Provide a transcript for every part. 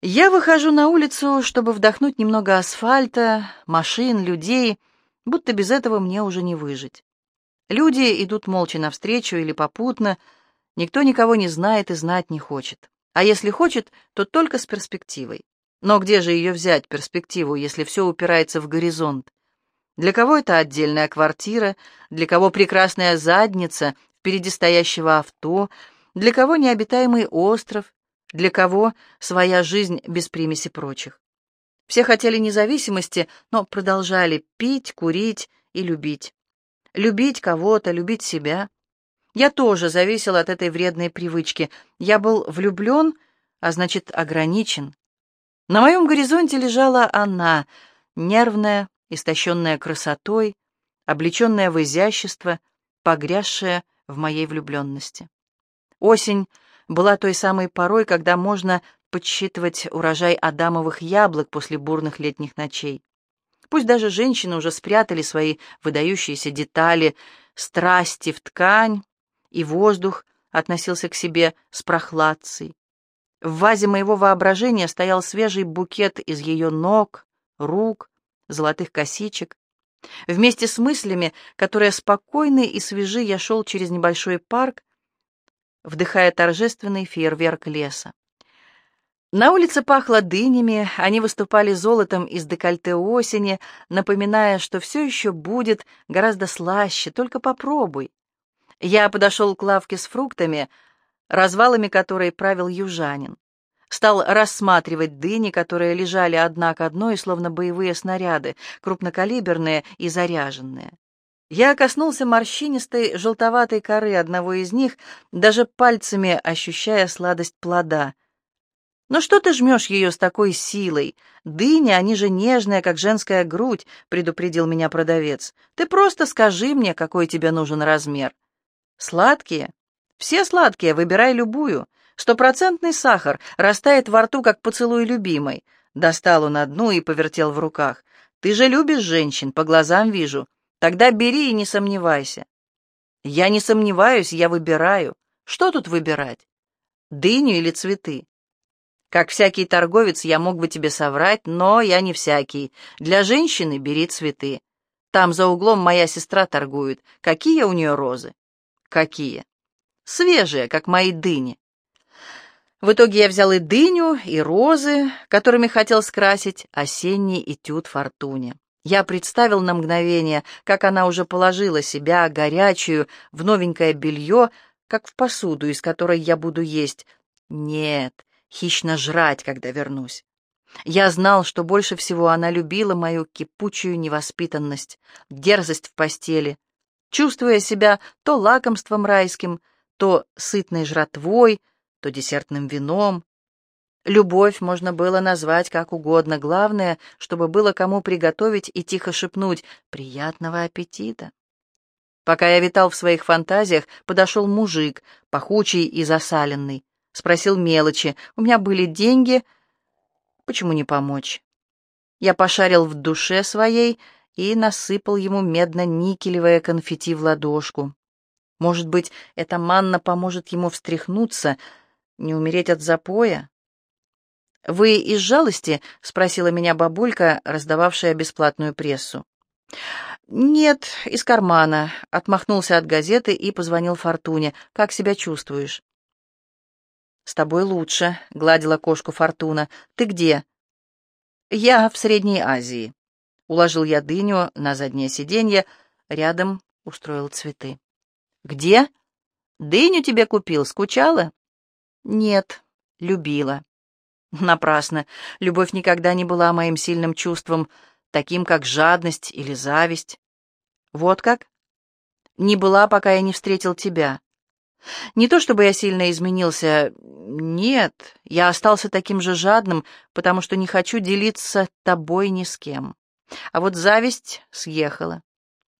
Я выхожу на улицу, чтобы вдохнуть немного асфальта, машин, людей, будто без этого мне уже не выжить. Люди идут молча навстречу или попутно, никто никого не знает и знать не хочет. А если хочет, то только с перспективой. Но где же ее взять, перспективу, если все упирается в горизонт? Для кого это отдельная квартира, для кого прекрасная задница впереди стоящего авто, для кого необитаемый остров, для кого своя жизнь без примеси прочих. Все хотели независимости, но продолжали пить, курить и любить. Любить кого-то, любить себя. Я тоже зависел от этой вредной привычки. Я был влюблен, а значит, ограничен. На моем горизонте лежала она, нервная, истощенная красотой, облеченная в изящество, погрязшая в моей влюбленности. Осень была той самой порой, когда можно подсчитывать урожай адамовых яблок после бурных летних ночей. Пусть даже женщины уже спрятали свои выдающиеся детали, страсти в ткань, и воздух относился к себе с прохладцей. В вазе моего воображения стоял свежий букет из ее ног, рук, золотых косичек. Вместе с мыслями, которые спокойны и свежи, я шел через небольшой парк, вдыхая торжественный фейерверк леса. На улице пахло дынями, они выступали золотом из декольте осени, напоминая, что все еще будет гораздо слаще, только попробуй. Я подошел к лавке с фруктами, развалами которой правил южанин. Стал рассматривать дыни, которые лежали одна к одной, словно боевые снаряды, крупнокалиберные и заряженные. Я коснулся морщинистой желтоватой коры одного из них, даже пальцами ощущая сладость плода. «Но что ты жмешь ее с такой силой? Дыни, они же нежные, как женская грудь», — предупредил меня продавец. «Ты просто скажи мне, какой тебе нужен размер». «Сладкие?» «Все сладкие, выбирай любую. Стопроцентный сахар растает во рту, как поцелуй любимой». Достал он одну и повертел в руках. «Ты же любишь женщин, по глазам вижу. Тогда бери и не сомневайся. Я не сомневаюсь, я выбираю. Что тут выбирать? Дыню или цветы? Как всякий торговец я мог бы тебе соврать, но я не всякий. Для женщины бери цветы. Там за углом моя сестра торгует. Какие у нее розы? Какие? Свежие, как мои дыни. В итоге я взял и дыню, и розы, которыми хотел скрасить осенний этюд фортуне. Я представил на мгновение, как она уже положила себя, горячую, в новенькое белье, как в посуду, из которой я буду есть. Нет, хищно жрать, когда вернусь. Я знал, что больше всего она любила мою кипучую невоспитанность, дерзость в постели, чувствуя себя то лакомством райским, то сытной жратвой, то десертным вином, Любовь можно было назвать как угодно, главное, чтобы было кому приготовить и тихо шепнуть «приятного аппетита». Пока я витал в своих фантазиях, подошел мужик, пахучий и засаленный. Спросил мелочи. У меня были деньги. Почему не помочь? Я пошарил в душе своей и насыпал ему медно-никелевое конфетти в ладошку. Может быть, эта манна поможет ему встряхнуться, не умереть от запоя? «Вы из жалости?» — спросила меня бабулька, раздававшая бесплатную прессу. «Нет, из кармана», — отмахнулся от газеты и позвонил Фортуне. «Как себя чувствуешь?» «С тобой лучше», — гладила кошку Фортуна. «Ты где?» «Я в Средней Азии». Уложил я дыню на заднее сиденье, рядом устроил цветы. «Где?» «Дыню тебе купил, скучала?» «Нет, любила». Напрасно. Любовь никогда не была моим сильным чувством, таким как жадность или зависть. Вот как? Не была, пока я не встретил тебя. Не то чтобы я сильно изменился, нет, я остался таким же жадным, потому что не хочу делиться тобой ни с кем. А вот зависть съехала.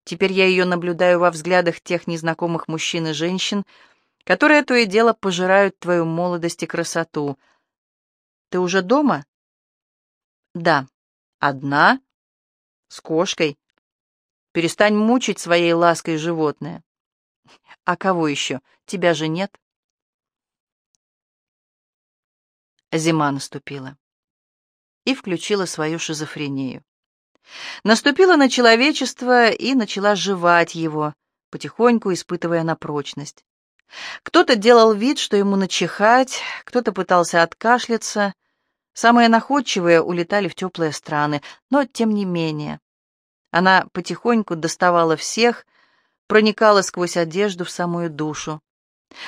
Теперь я ее наблюдаю во взглядах тех незнакомых мужчин и женщин, которые то и дело пожирают твою молодость и красоту — ты уже дома? Да. Одна? С кошкой? Перестань мучить своей лаской животное. А кого еще? Тебя же нет? Зима наступила. и включила свою шизофрению. Наступила на человечество и начала жевать его, потихоньку испытывая на прочность. Кто-то делал вид, что ему начихать, кто-то пытался откашляться. Самые находчивые улетали в теплые страны, но тем не менее. Она потихоньку доставала всех, проникала сквозь одежду в самую душу,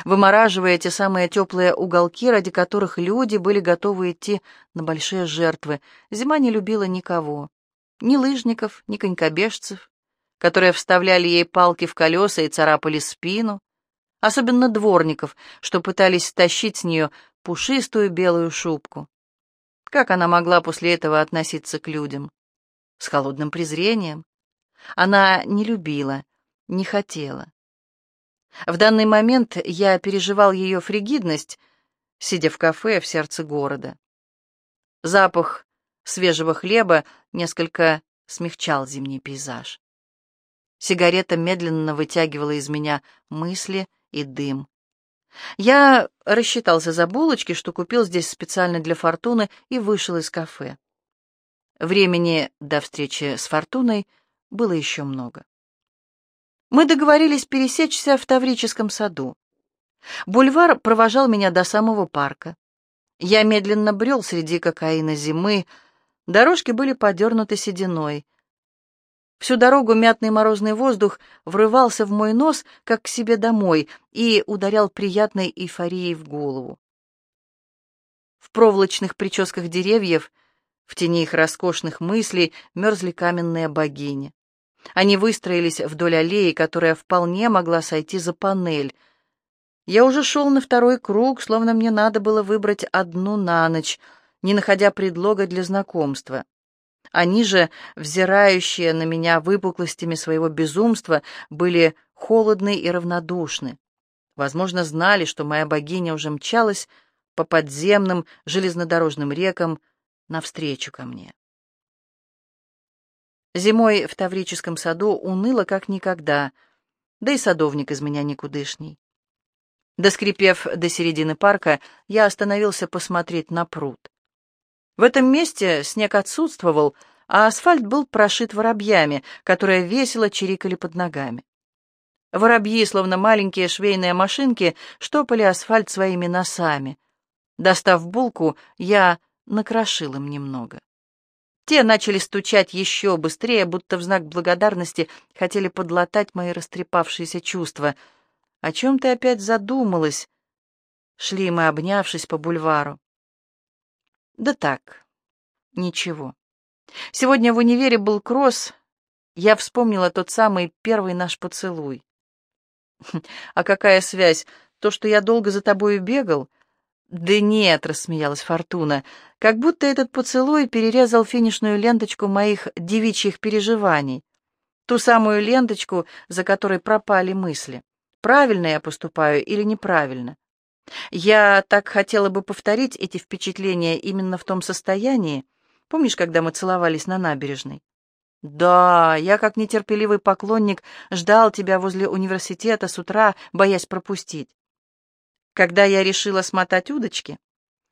вымораживая те самые теплые уголки, ради которых люди были готовы идти на большие жертвы. Зима не любила никого, ни лыжников, ни конькобежцев, которые вставляли ей палки в колеса и царапали спину, особенно дворников, что пытались стащить с нее пушистую белую шубку. Как она могла после этого относиться к людям? С холодным презрением. Она не любила, не хотела. В данный момент я переживал ее фригидность, сидя в кафе в сердце города. Запах свежего хлеба несколько смягчал зимний пейзаж. Сигарета медленно вытягивала из меня мысли и дым. Я рассчитался за булочки, что купил здесь специально для Фортуны, и вышел из кафе. Времени до встречи с Фортуной было еще много. Мы договорились пересечься в Таврическом саду. Бульвар провожал меня до самого парка. Я медленно брел среди кокаина зимы, дорожки были подернуты сединой — Всю дорогу мятный морозный воздух врывался в мой нос, как к себе домой, и ударял приятной эйфорией в голову. В проволочных прическах деревьев, в тени их роскошных мыслей, мерзли каменные богини. Они выстроились вдоль аллеи, которая вполне могла сойти за панель. Я уже шел на второй круг, словно мне надо было выбрать одну на ночь, не находя предлога для знакомства. Они же, взирающие на меня выпуклостями своего безумства, были холодны и равнодушны. Возможно, знали, что моя богиня уже мчалась по подземным железнодорожным рекам навстречу ко мне. Зимой в Таврическом саду уныло как никогда, да и садовник из меня никудышний. Доскрипев до середины парка, я остановился посмотреть на пруд. В этом месте снег отсутствовал, а асфальт был прошит воробьями, которые весело чирикали под ногами. Воробьи, словно маленькие швейные машинки, штопали асфальт своими носами. Достав булку, я накрошил им немного. Те начали стучать еще быстрее, будто в знак благодарности хотели подлатать мои растрепавшиеся чувства. «О чем ты опять задумалась?» Шли мы, обнявшись по бульвару. Да так, ничего. Сегодня в универе был кросс. Я вспомнила тот самый первый наш поцелуй. А какая связь? То, что я долго за тобою бегал? Да нет, рассмеялась Фортуна. Как будто этот поцелуй перерезал финишную ленточку моих девичьих переживаний. Ту самую ленточку, за которой пропали мысли. Правильно я поступаю или неправильно? Я так хотела бы повторить эти впечатления именно в том состоянии. Помнишь, когда мы целовались на набережной? Да, я, как нетерпеливый поклонник, ждал тебя возле университета с утра, боясь пропустить. Когда я решила смотать удочки?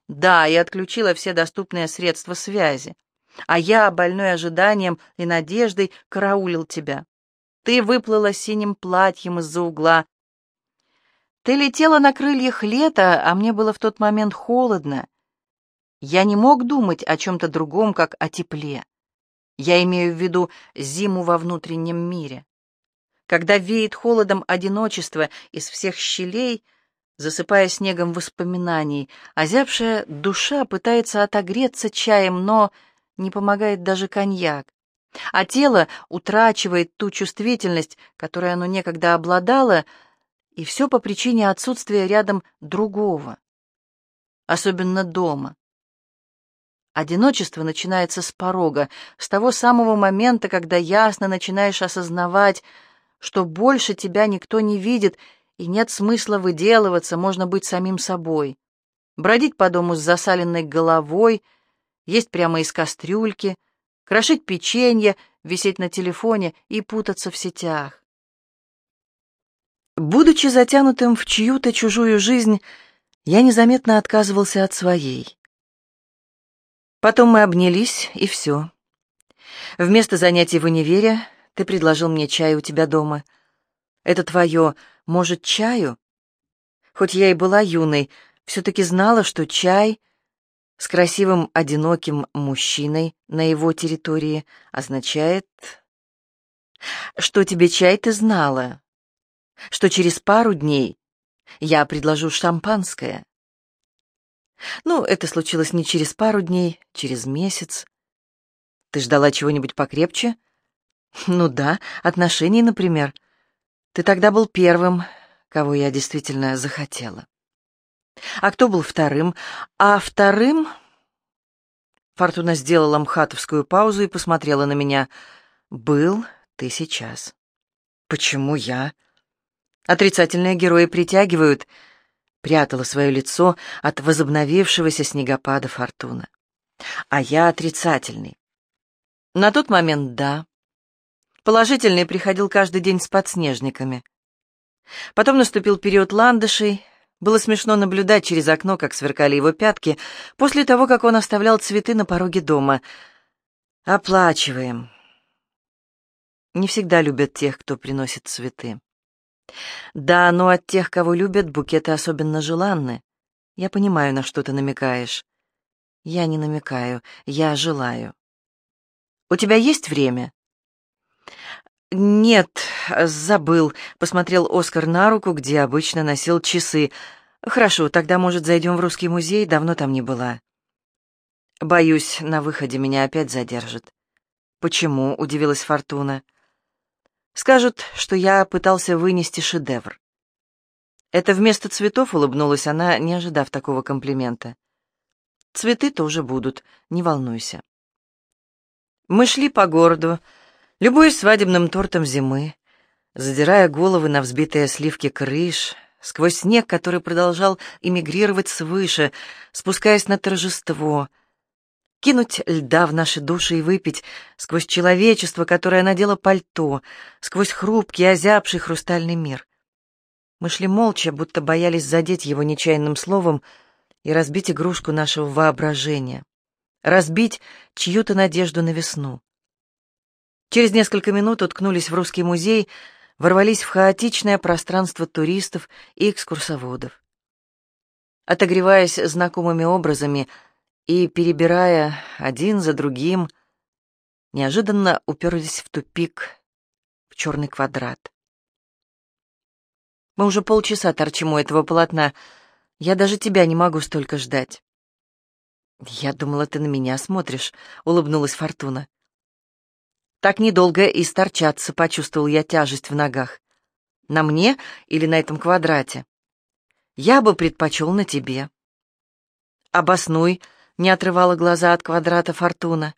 Да, я отключила все доступные средства связи. А я, больной ожиданием и надеждой, караулил тебя. Ты выплыла синим платьем из-за угла, ты летела на крыльях лета, а мне было в тот момент холодно. Я не мог думать о чем-то другом, как о тепле. Я имею в виду зиму во внутреннем мире. Когда веет холодом одиночество из всех щелей, засыпая снегом воспоминаний, озябшая душа пытается отогреться чаем, но не помогает даже коньяк. А тело утрачивает ту чувствительность, которой оно некогда обладало, и все по причине отсутствия рядом другого, особенно дома. Одиночество начинается с порога, с того самого момента, когда ясно начинаешь осознавать, что больше тебя никто не видит, и нет смысла выделываться, можно быть самим собой. Бродить по дому с засаленной головой, есть прямо из кастрюльки, крошить печенье, висеть на телефоне и путаться в сетях. Будучи затянутым в чью-то чужую жизнь, я незаметно отказывался от своей. Потом мы обнялись, и все. Вместо занятий в универе ты предложил мне чай у тебя дома. Это твое, может, чаю? Хоть я и была юной, все-таки знала, что чай с красивым одиноким мужчиной на его территории означает... Что тебе чай ты знала, что через пару дней я предложу шампанское. Ну, это случилось не через пару дней, через месяц. Ты ждала чего-нибудь покрепче? Ну да, отношений, например. Ты тогда был первым, кого я действительно захотела. А кто был вторым? А вторым... Фортуна сделала мхатовскую паузу и посмотрела на меня. «Был ты сейчас». «Почему я?» «Отрицательные герои притягивают...» Прятала свое лицо от возобновившегося снегопада Фортуна. «А я отрицательный». «На тот момент, да». Положительный приходил каждый день с подснежниками. Потом наступил период ландышей. Было смешно наблюдать через окно, как сверкали его пятки, после того, как он оставлял цветы на пороге дома. Оплачиваем. Не всегда любят тех, кто приносит цветы. Да, но от тех, кого любят, букеты особенно желанны. Я понимаю, на что ты намекаешь. Я не намекаю, я желаю. У тебя есть время? «Нет, забыл», — посмотрел Оскар на руку, где обычно носил часы. «Хорошо, тогда, может, зайдем в русский музей? Давно там не была». «Боюсь, на выходе меня опять задержат». «Почему?» — удивилась Фортуна. «Скажут, что я пытался вынести шедевр». «Это вместо цветов?» — улыбнулась она, не ожидав такого комплимента. «Цветы тоже будут, не волнуйся». Мы шли по городу, Любуясь свадебным тортом зимы, задирая головы на взбитые сливки крыш, сквозь снег, который продолжал эмигрировать свыше, спускаясь на торжество, кинуть льда в наши души и выпить сквозь человечество, которое надело пальто, сквозь хрупкий, озябший хрустальный мир. Мы шли молча, будто боялись задеть его нечаянным словом и разбить игрушку нашего воображения, разбить чью-то надежду на весну. Через несколько минут уткнулись в русский музей, ворвались в хаотичное пространство туристов и экскурсоводов. Отогреваясь знакомыми образами и перебирая один за другим, неожиданно уперлись в тупик, в черный квадрат. Мы уже полчаса торчим у этого полотна. Я даже тебя не могу столько ждать. «Я думала, ты на меня смотришь», — улыбнулась Фортуна. Так недолго и сторчаться, почувствовал я тяжесть в ногах. На мне или на этом квадрате? Я бы предпочел на тебе. Обоснуй, не отрывала глаза от квадрата Фортуна.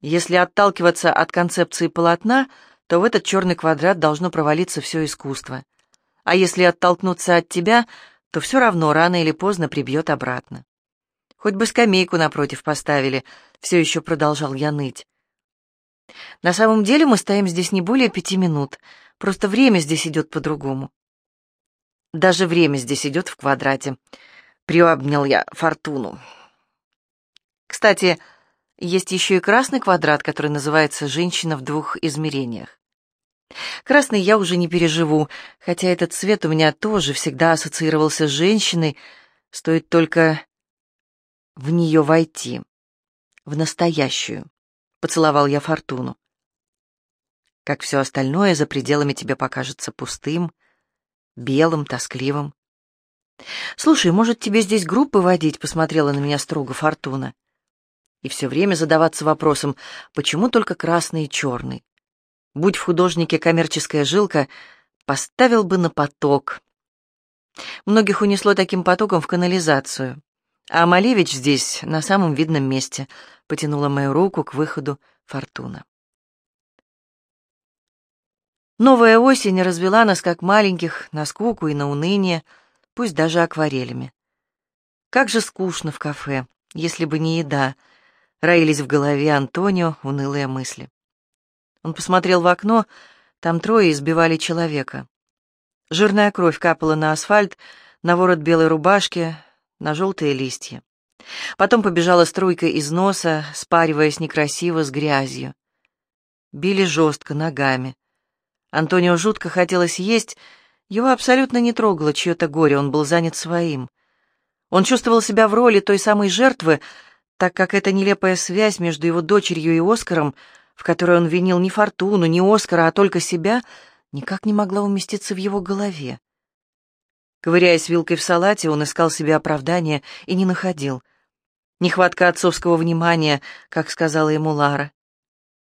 Если отталкиваться от концепции полотна, то в этот черный квадрат должно провалиться все искусство. А если оттолкнуться от тебя, то все равно рано или поздно прибьет обратно. Хоть бы скамейку напротив поставили, все еще продолжал я ныть. На самом деле мы стоим здесь не более пяти минут, просто время здесь идет по-другому. Даже время здесь идет в квадрате. Приобнял я Фортуну. Кстати, есть еще и красный квадрат, который называется «Женщина в двух измерениях». Красный я уже не переживу, хотя этот цвет у меня тоже всегда ассоциировался с женщиной, стоит только в нее войти, в настоящую поцеловал я Фортуну. Как все остальное за пределами тебе покажется пустым, белым, тоскливым. «Слушай, может, тебе здесь группы водить?» — посмотрела на меня строго Фортуна. И все время задаваться вопросом, почему только красный и черный? Будь в художнике коммерческая жилка, поставил бы на поток. Многих унесло таким потоком в канализацию. А Малевич здесь, на самом видном месте, потянула мою руку к выходу Фортуна. Новая осень развела нас, как маленьких, на скуку и на уныние, пусть даже акварелями. Как же скучно в кафе, если бы не еда, роились в голове Антонио унылые мысли. Он посмотрел в окно, там трое избивали человека. Жирная кровь капала на асфальт, на ворот белой рубашки, на желтые листья. Потом побежала струйка из носа, спариваясь некрасиво с грязью. Били жестко, ногами. Антонио жутко хотелось есть, его абсолютно не трогало чье-то горе, он был занят своим. Он чувствовал себя в роли той самой жертвы, так как эта нелепая связь между его дочерью и Оскаром, в которой он винил не Фортуну, не Оскара, а только себя, никак не могла уместиться в его голове. Ковыряясь вилкой в салате, он искал себе оправдания и не находил. Нехватка отцовского внимания, как сказала ему Лара.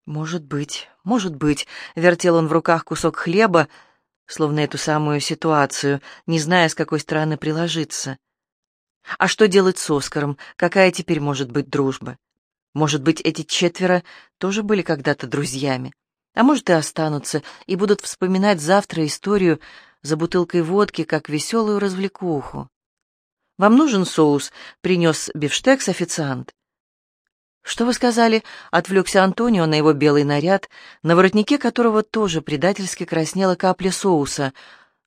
«Может быть, может быть», — вертел он в руках кусок хлеба, словно эту самую ситуацию, не зная, с какой стороны приложиться. А что делать с Оскаром? Какая теперь может быть дружба? Может быть, эти четверо тоже были когда-то друзьями? А может, и останутся, и будут вспоминать завтра историю за бутылкой водки, как веселую развлекуху. «Вам нужен соус?» — принес бифштекс официант. «Что вы сказали?» — отвлекся Антонио на его белый наряд, на воротнике которого тоже предательски краснела капля соуса.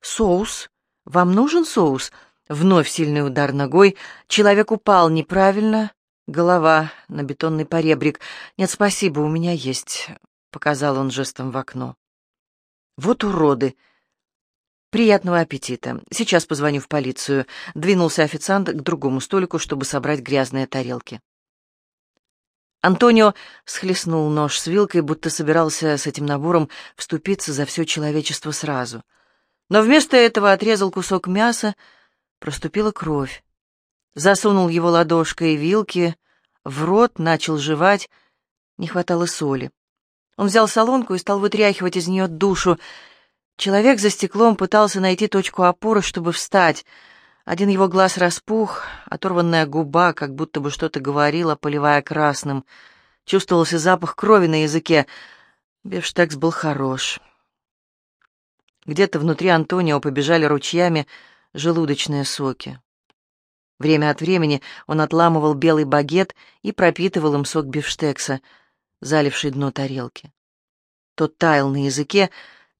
«Соус? Вам нужен соус?» Вновь сильный удар ногой. Человек упал неправильно. Голова на бетонный поребрик. «Нет, спасибо, у меня есть», — показал он жестом в окно. «Вот уроды!» «Приятного аппетита. Сейчас позвоню в полицию». Двинулся официант к другому столику, чтобы собрать грязные тарелки. Антонио схлестнул нож с вилкой, будто собирался с этим набором вступиться за все человечество сразу. Но вместо этого отрезал кусок мяса, проступила кровь. Засунул его ладошкой вилки, в рот начал жевать, не хватало соли. Он взял солонку и стал вытряхивать из нее душу, Человек за стеклом пытался найти точку опоры, чтобы встать. Один его глаз распух, оторванная губа, как будто бы что-то говорила, поливая красным. Чувствовался запах крови на языке. Бифштекс был хорош. Где-то внутри Антонио побежали ручьями желудочные соки. Время от времени он отламывал белый багет и пропитывал им сок бифштекса, заливший дно тарелки. Тот таял на языке,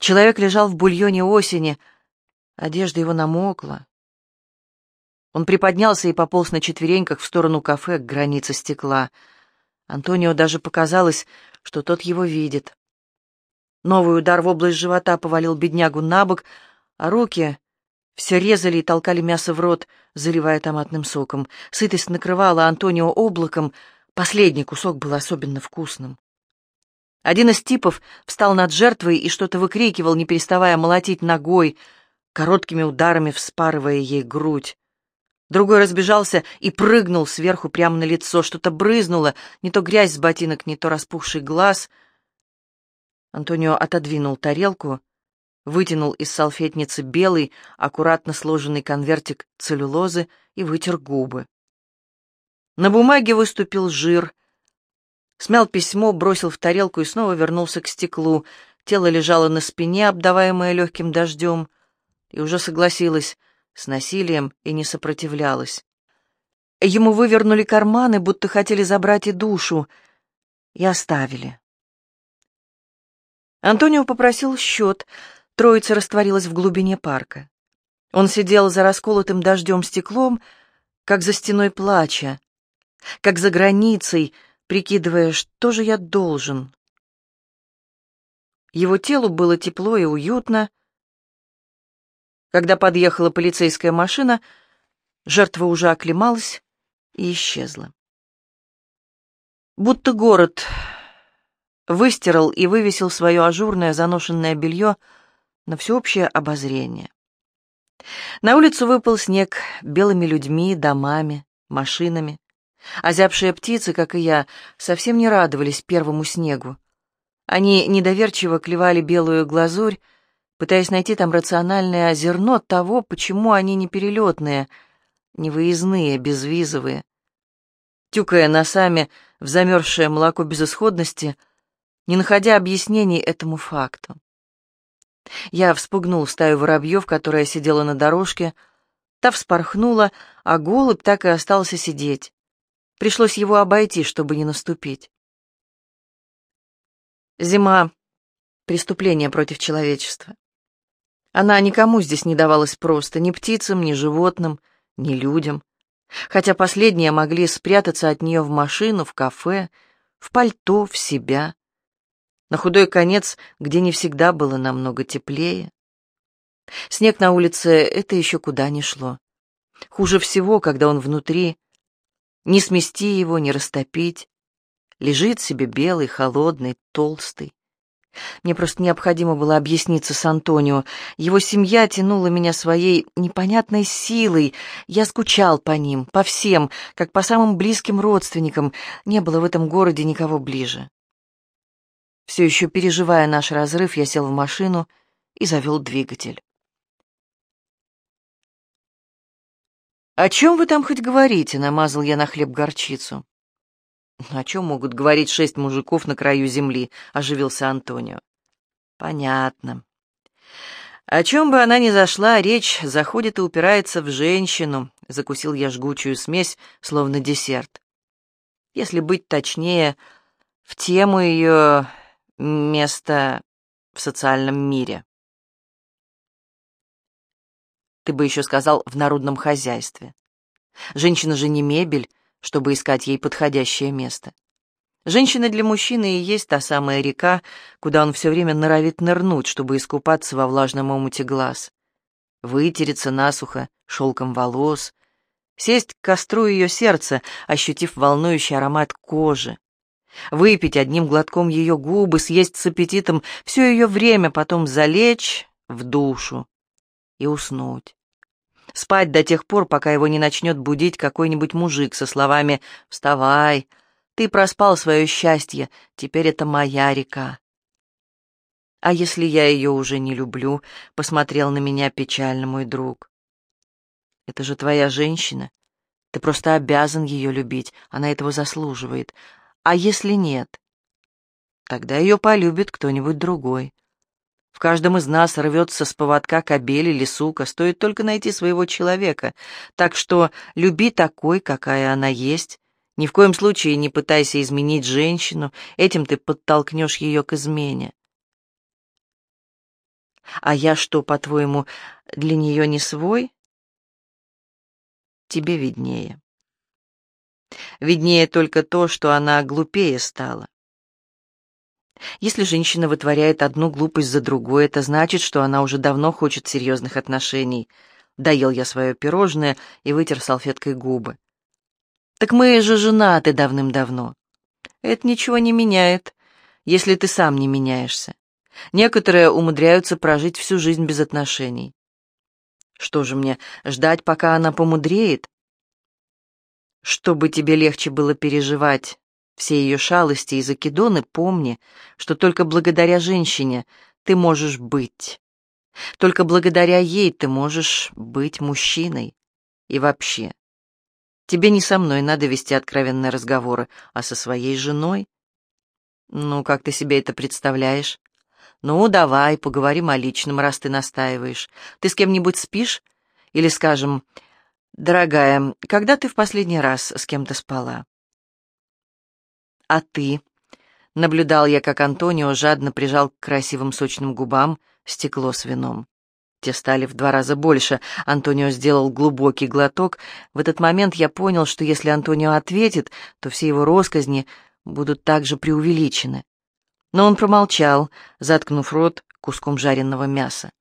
Человек лежал в бульоне осени, одежда его намокла. Он приподнялся и пополз на четвереньках в сторону кафе к границе стекла. Антонио даже показалось, что тот его видит. Новый удар в область живота повалил беднягу на бок, а руки все резали и толкали мясо в рот, заливая томатным соком. Сытость накрывала Антонио облаком, последний кусок был особенно вкусным. Один из типов встал над жертвой и что-то выкрикивал, не переставая молотить ногой, короткими ударами вспарывая ей грудь. Другой разбежался и прыгнул сверху прямо на лицо. Что-то брызнуло, не то грязь с ботинок, не то распухший глаз. Антонио отодвинул тарелку, вытянул из салфетницы белый, аккуратно сложенный конвертик целлюлозы и вытер губы. На бумаге выступил жир, Смял письмо, бросил в тарелку и снова вернулся к стеклу. Тело лежало на спине, обдаваемое легким дождем, и уже согласилась с насилием и не сопротивлялась. Ему вывернули карманы, будто хотели забрать и душу, и оставили. Антонио попросил счет, троица растворилась в глубине парка. Он сидел за расколотым дождем стеклом, как за стеной плача, как за границей, прикидывая, что же я должен. Его телу было тепло и уютно. Когда подъехала полицейская машина, жертва уже оклемалась и исчезла. Будто город выстирал и вывесил свое ажурное заношенное белье на всеобщее обозрение. На улицу выпал снег белыми людьми, домами, машинами. Озябшие птицы, как и я, совсем не радовались первому снегу. Они недоверчиво клевали белую глазурь, пытаясь найти там рациональное зерно того, почему они не перелетные, не выездные, безвизовые. Тюкая носами в замерзшее молоко безысходности, не находя объяснений этому факту. Я вспугнул стаю воробьев, которая сидела на дорожке, та вспорхнула, а голубь так и остался сидеть. Пришлось его обойти, чтобы не наступить. Зима — преступление против человечества. Она никому здесь не давалась просто, ни птицам, ни животным, ни людям. Хотя последние могли спрятаться от нее в машину, в кафе, в пальто, в себя. На худой конец, где не всегда было намного теплее. Снег на улице — это еще куда ни шло. Хуже всего, когда он внутри. Не смести его, не растопить. Лежит себе белый, холодный, толстый. Мне просто необходимо было объясниться с Антонио. Его семья тянула меня своей непонятной силой. Я скучал по ним, по всем, как по самым близким родственникам. Не было в этом городе никого ближе. Все еще переживая наш разрыв, я сел в машину и завел двигатель. «О чем вы там хоть говорите?» — намазал я на хлеб горчицу. «О чем могут говорить шесть мужиков на краю земли?» — оживился Антонио. «Понятно. О чем бы она ни зашла, речь заходит и упирается в женщину», — закусил я жгучую смесь, словно десерт. Если быть точнее, в тему ее места в социальном мире. Ты бы еще сказал, в народном хозяйстве. Женщина же не мебель, чтобы искать ей подходящее место. Женщина для мужчины и есть та самая река, куда он все время норовит нырнуть, чтобы искупаться во влажном омуте глаз. Вытереться насухо шелком волос, сесть к костру ее сердца, ощутив волнующий аромат кожи, выпить одним глотком ее губы, съесть с аппетитом все ее время, потом залечь в душу и уснуть. Спать до тех пор, пока его не начнет будить какой-нибудь мужик со словами «Вставай, ты проспал свое счастье, теперь это моя река». «А если я ее уже не люблю?» — посмотрел на меня печально мой друг. «Это же твоя женщина. Ты просто обязан ее любить, она этого заслуживает. А если нет? Тогда ее полюбит кто-нибудь другой. В каждом из нас рвется с поводка кобель или сука, стоит только найти своего человека. Так что люби такой, какая она есть. Ни в коем случае не пытайся изменить женщину, этим ты подтолкнешь ее к измене. А я что, по-твоему, для нее не свой? Тебе виднее. Виднее только то, что она глупее стала. Если женщина вытворяет одну глупость за другой, это значит, что она уже давно хочет серьезных отношений. Доел я свое пирожное и вытер салфеткой губы. «Так мы же женаты давным-давно». «Это ничего не меняет, если ты сам не меняешься. Некоторые умудряются прожить всю жизнь без отношений». «Что же мне, ждать, пока она помудреет?» «Чтобы тебе легче было переживать все ее шалости и закидоны, помни, что только благодаря женщине ты можешь быть. Только благодаря ей ты можешь быть мужчиной. И вообще, тебе не со мной надо вести откровенные разговоры, а со своей женой. Ну, как ты себе это представляешь? Ну, давай, поговорим о личном, раз ты настаиваешь. Ты с кем-нибудь спишь? Или, скажем, дорогая, когда ты в последний раз с кем-то спала? «А ты?» Наблюдал я, как Антонио жадно прижал к красивым сочным губам стекло с вином. Те стали в два раза больше. Антонио сделал глубокий глоток. В этот момент я понял, что если Антонио ответит, то все его росказни будут также преувеличены. Но он промолчал, заткнув рот куском жареного мяса.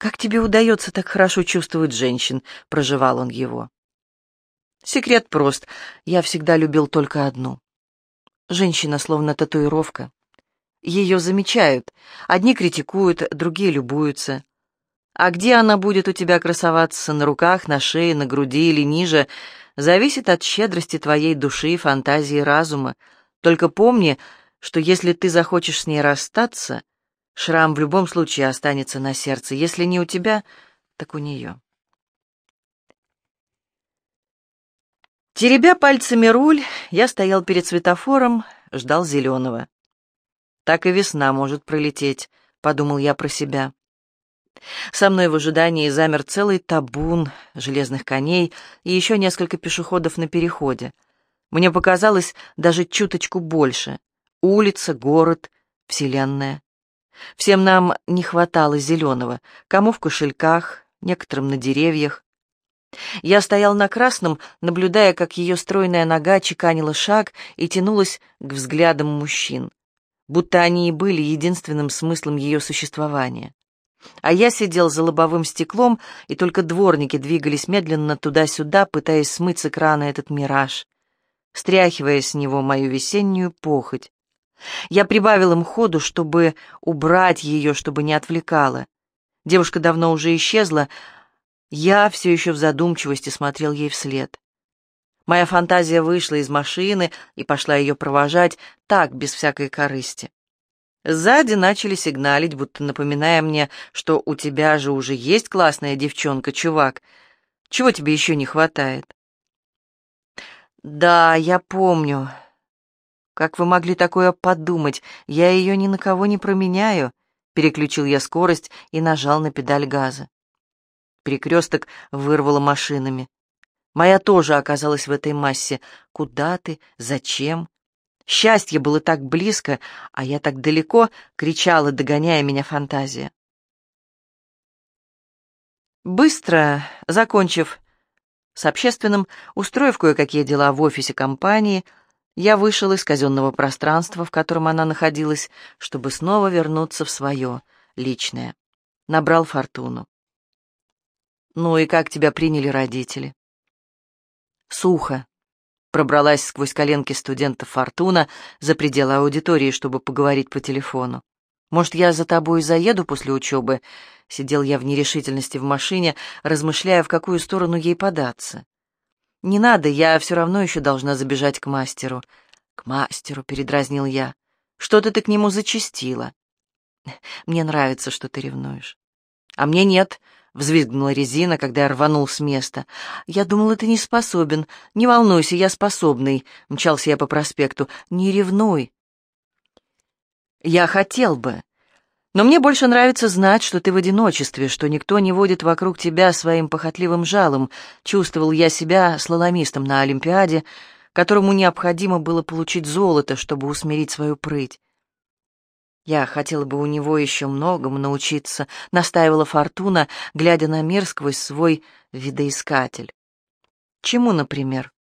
«Как тебе удается так хорошо чувствовать женщин?» — проживал он его. «Секрет прост. Я всегда любил только одну. Женщина словно татуировка. Ее замечают. Одни критикуют, другие любуются. А где она будет у тебя красоваться, на руках, на шее, на груди или ниже, зависит от щедрости твоей души, фантазии, разума. Только помни, что если ты захочешь с ней расстаться, шрам в любом случае останется на сердце. Если не у тебя, так у нее. Теребя пальцами руль, я стоял перед светофором, ждал зеленого. «Так и весна может пролететь», — подумал я про себя. Со мной в ожидании замер целый табун железных коней и еще несколько пешеходов на переходе. Мне показалось даже чуточку больше. Улица, город, вселенная. Всем нам не хватало зеленого, кому в кошельках, некоторым на деревьях. Я стоял на красном, наблюдая, как ее стройная нога чеканила шаг и тянулась к взглядам мужчин, будто они и были единственным смыслом ее существования. А я сидел за лобовым стеклом, и только дворники двигались медленно туда-сюда, пытаясь смыть с экрана этот мираж, стряхивая с него мою весеннюю похоть. Я прибавил им ходу, чтобы убрать ее, чтобы не отвлекала. Девушка давно уже исчезла, я все еще в задумчивости смотрел ей вслед. Моя фантазия вышла из машины и пошла ее провожать, так, без всякой корысти. Сзади начали сигналить, будто напоминая мне, что у тебя же уже есть классная девчонка, чувак. Чего тебе еще не хватает? Да, я помню. Как вы могли такое подумать? Я ее ни на кого не променяю. Переключил я скорость и нажал на педаль газа. Перекресток вырвало машинами. Моя тоже оказалась в этой массе. Куда ты? Зачем? Счастье было так близко, а я так далеко, кричала, догоняя меня фантазия. Быстро, закончив с общественным, устроив кое-какие дела в офисе компании, я вышел из казенного пространства, в котором она находилась, чтобы снова вернуться в свое, личное. Набрал фортуну. «Ну и как тебя приняли родители?» «Сухо», Пробралась сквозь коленки студента Фортуна за пределы аудитории, чтобы поговорить по телефону. «Может, я за тобой заеду после учебы?» Сидел я в нерешительности в машине, размышляя, в какую сторону ей податься. «Не надо, я все равно еще должна забежать к мастеру». «К мастеру», — передразнил я. «Что-то ты к нему зачастила». «Мне нравится, что ты ревнуешь». «А мне нет», — взвизгнула резина, когда я рванул с места. «Я думала, ты не способен. Не волнуйся, я способный», — мчался я по проспекту. «Не ревнуй». «Я хотел бы. Но мне больше нравится знать, что ты в одиночестве, что никто не водит вокруг тебя своим похотливым жалом. Чувствовал я себя слаломистом на Олимпиаде, которому необходимо было получить золото, чтобы усмирить свою прыть. Я хотела бы у него еще многому научиться, настаивала Фортуна, глядя на мир сквозь свой видоискатель. Чему, например?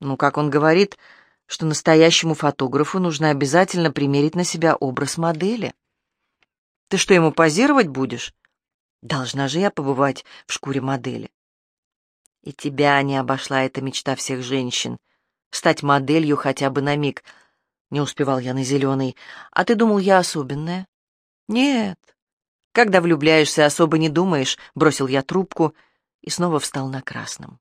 Ну, как он говорит, что настоящему фотографу нужно обязательно примерить на себя образ модели. Ты что, ему позировать будешь? Должна же я побывать в шкуре модели. И тебя не обошла эта мечта всех женщин. Стать моделью хотя бы на миг — не успевал я на зеленый. А ты думал, я особенная? Нет. Когда влюбляешься, особо не думаешь, бросил я трубку и снова встал на красном.